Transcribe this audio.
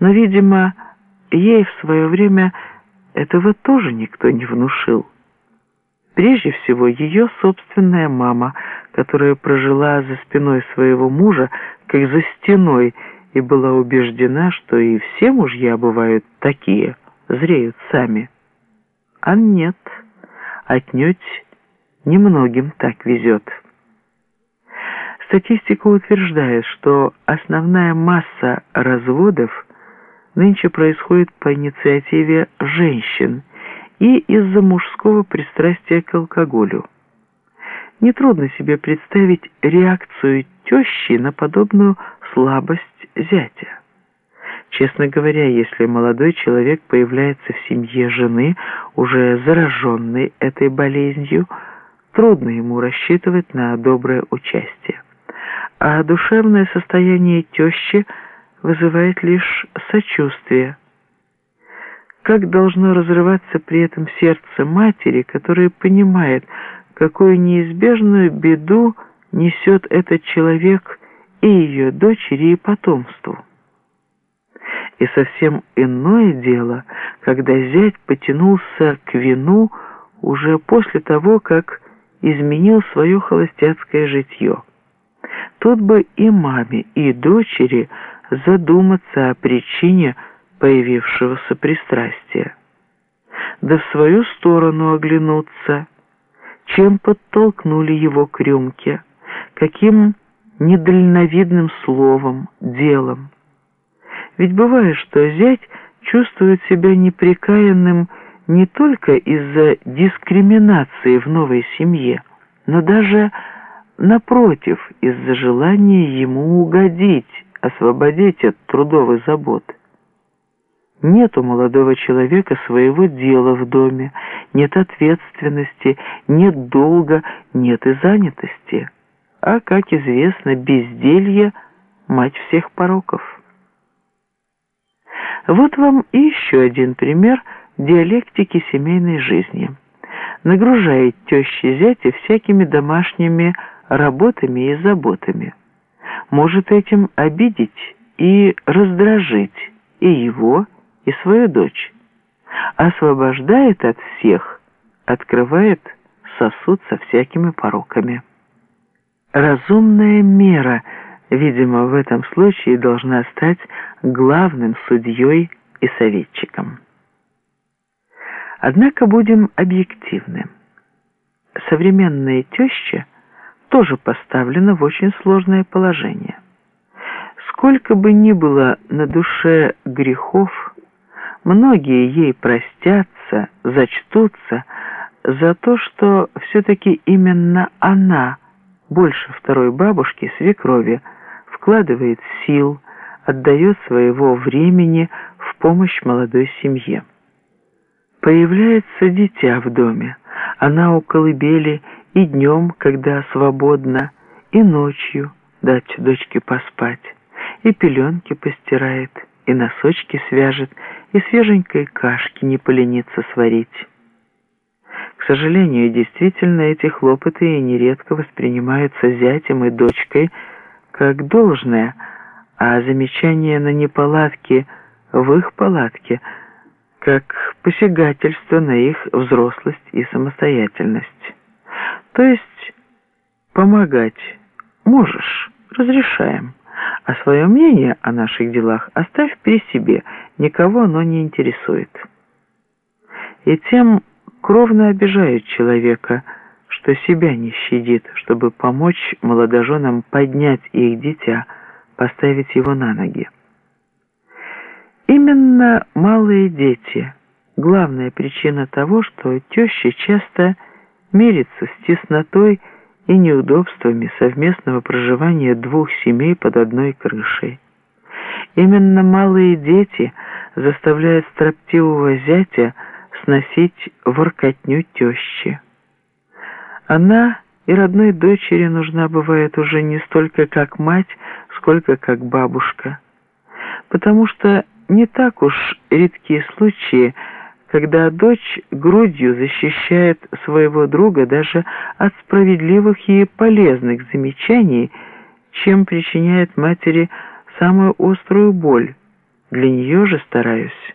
Но, видимо, ей в свое время этого тоже никто не внушил. Прежде всего, ее собственная мама, которая прожила за спиной своего мужа, как за стеной, и была убеждена, что и все мужья бывают такие, зреют сами. А нет, отнюдь немногим так везет. Статистика утверждает, что основная масса разводов нынче происходит по инициативе женщин и из-за мужского пристрастия к алкоголю. Нетрудно себе представить реакцию тещи на подобную слабость зятя. Честно говоря, если молодой человек появляется в семье жены, уже зараженной этой болезнью, трудно ему рассчитывать на доброе участие а душевное состояние тещи вызывает лишь сочувствие. Как должно разрываться при этом сердце матери, которая понимает, какую неизбежную беду несет этот человек и ее дочери и потомству. И совсем иное дело, когда зять потянулся к вину уже после того, как изменил свое холостяцкое житье. Тут бы и маме, и дочери задуматься о причине появившегося пристрастия. Да в свою сторону оглянуться, чем подтолкнули его к рюмке, каким недальновидным словом, делом. Ведь бывает, что зять чувствует себя неприкаянным не только из-за дискриминации в новой семье, но даже напротив, из-за желания ему угодить, освободить от трудовой заботы. Нет у молодого человека своего дела в доме, нет ответственности, нет долга, нет и занятости. А, как известно, безделье – мать всех пороков. Вот вам еще один пример диалектики семейной жизни. Нагружает тещи зятя всякими домашними работами и заботами. Может этим обидеть и раздражить и его, и свою дочь. Освобождает от всех, открывает сосуд со всякими пороками. Разумная мера, видимо, в этом случае должна стать главным судьей и советчиком. Однако будем объективны. Современная теща – тоже поставлена в очень сложное положение. Сколько бы ни было на душе грехов, многие ей простятся, зачтутся за то, что все-таки именно она, больше второй бабушки, свекрови, вкладывает сил, отдает своего времени в помощь молодой семье. Появляется дитя в доме, она у колыбели и днем, когда свободно, и ночью дать дочке поспать, и пеленки постирает, и носочки свяжет, и свеженькой кашки не поленится сварить. К сожалению, действительно, эти хлопоты нередко воспринимаются зятем и дочкой как должное, а замечание на неполадки в их палатке как посягательство на их взрослость и самостоятельность. То есть помогать можешь, разрешаем, а свое мнение о наших делах оставь при себе, никого оно не интересует. И тем кровно обижают человека, что себя не щадит, чтобы помочь молодоженам поднять их дитя, поставить его на ноги. Именно малые дети – главная причина того, что теща часто – мириться с теснотой и неудобствами совместного проживания двух семей под одной крышей. Именно малые дети заставляют строптивого зятя сносить воркотню тещи. Она и родной дочери нужна бывает уже не столько как мать, сколько как бабушка. Потому что не так уж редкие случаи, когда дочь грудью защищает своего друга даже от справедливых и полезных замечаний, чем причиняет матери самую острую боль, Для нее же стараюсь